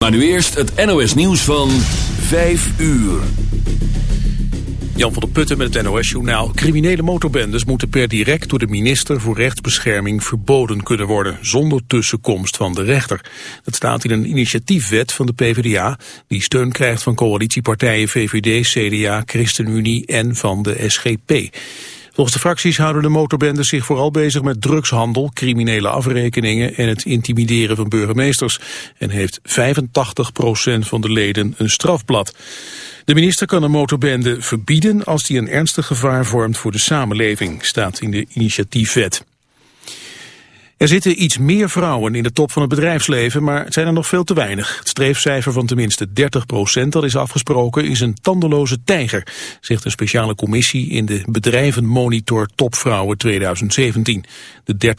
Maar nu eerst het NOS nieuws van 5 uur. Jan van der Putten met het NOS-journaal. Criminele motorbendes moeten per direct door de minister voor rechtsbescherming verboden kunnen worden, zonder tussenkomst van de rechter. Dat staat in een initiatiefwet van de PvdA, die steun krijgt van coalitiepartijen VVD, CDA, ChristenUnie en van de SGP. Volgens de fracties houden de motorbendes zich vooral bezig met drugshandel, criminele afrekeningen en het intimideren van burgemeesters. En heeft 85% van de leden een strafblad. De minister kan een motorbende verbieden als die een ernstig gevaar vormt voor de samenleving, staat in de initiatiefwet. Er zitten iets meer vrouwen in de top van het bedrijfsleven, maar het zijn er nog veel te weinig. Het streefcijfer van tenminste 30% dat is afgesproken is een tandeloze tijger, zegt een speciale commissie in de Bedrijvenmonitor Topvrouwen 2017. De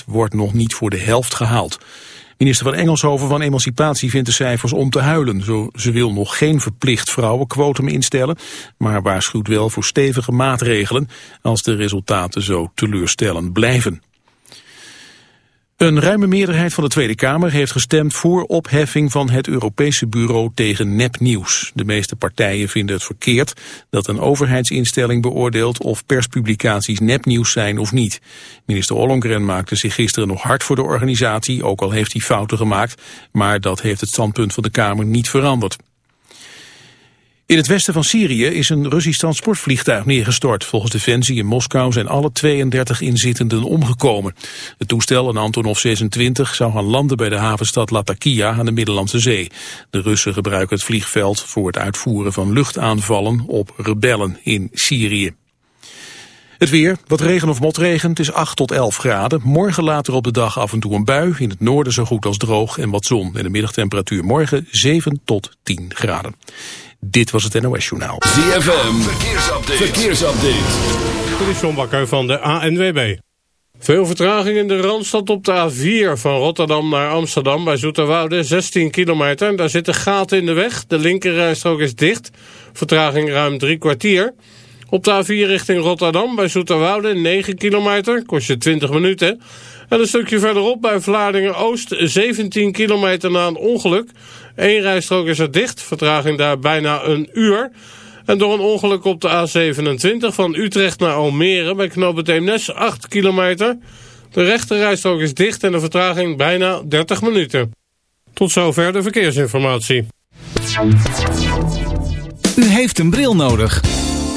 30% wordt nog niet voor de helft gehaald. Minister van Engelshoven van Emancipatie vindt de cijfers om te huilen. Zo, ze wil nog geen verplicht vrouwenquotum instellen, maar waarschuwt wel voor stevige maatregelen als de resultaten zo teleurstellend blijven. Een ruime meerderheid van de Tweede Kamer heeft gestemd voor opheffing van het Europese Bureau tegen nepnieuws. De meeste partijen vinden het verkeerd dat een overheidsinstelling beoordeelt of perspublicaties nepnieuws zijn of niet. Minister Ollongren maakte zich gisteren nog hard voor de organisatie, ook al heeft hij fouten gemaakt, maar dat heeft het standpunt van de Kamer niet veranderd. In het westen van Syrië is een Russisch transportvliegtuig neergestort. Volgens Defensie in Moskou zijn alle 32 inzittenden omgekomen. Het toestel, een Antonov 26, zou gaan landen bij de havenstad Latakia aan de Middellandse Zee. De Russen gebruiken het vliegveld voor het uitvoeren van luchtaanvallen op rebellen in Syrië. Het weer, wat regen of motregen, het is 8 tot 11 graden. Morgen later op de dag af en toe een bui. In het noorden zo goed als droog en wat zon. En de middagtemperatuur morgen 7 tot 10 graden. Dit was het NOS Journaal. ZFM, verkeersupdate. verkeersupdate. Dit is John Bakker van de ANWB. Veel vertraging in de Randstad op de A4 van Rotterdam naar Amsterdam bij Zoeterwoude, 16 kilometer. Daar zitten gaten in de weg, de linkerrijstrook is dicht. Vertraging ruim drie kwartier. Op de A4 richting Rotterdam bij Zoeterwoude, 9 kilometer, kost je 20 minuten. En een stukje verderop bij Vlaardingen-Oost, 17 kilometer na een ongeluk. Eén rijstrook is er dicht, vertraging daar bijna een uur. En door een ongeluk op de A27 van Utrecht naar Almere bij Eemnes 8 kilometer. De rechte rijstrook is dicht en de vertraging bijna 30 minuten. Tot zover de verkeersinformatie. U heeft een bril nodig.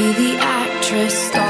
Be the actress starring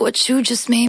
What you just made.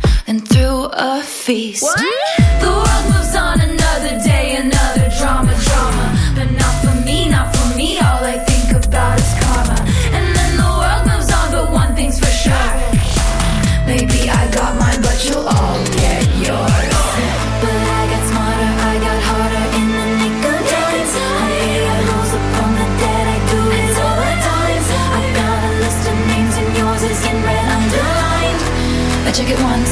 a feast. The world moves on another day, another drama, drama. But not for me, not for me. All I think about is karma. And then the world moves on, but one thing's for sure. Maybe I got mine, but you'll all get yours. But I got smarter, I got harder in the nick of I rose up from the dead, I do it all the times. I got a list of names, and yours is in red underlined. I check it once,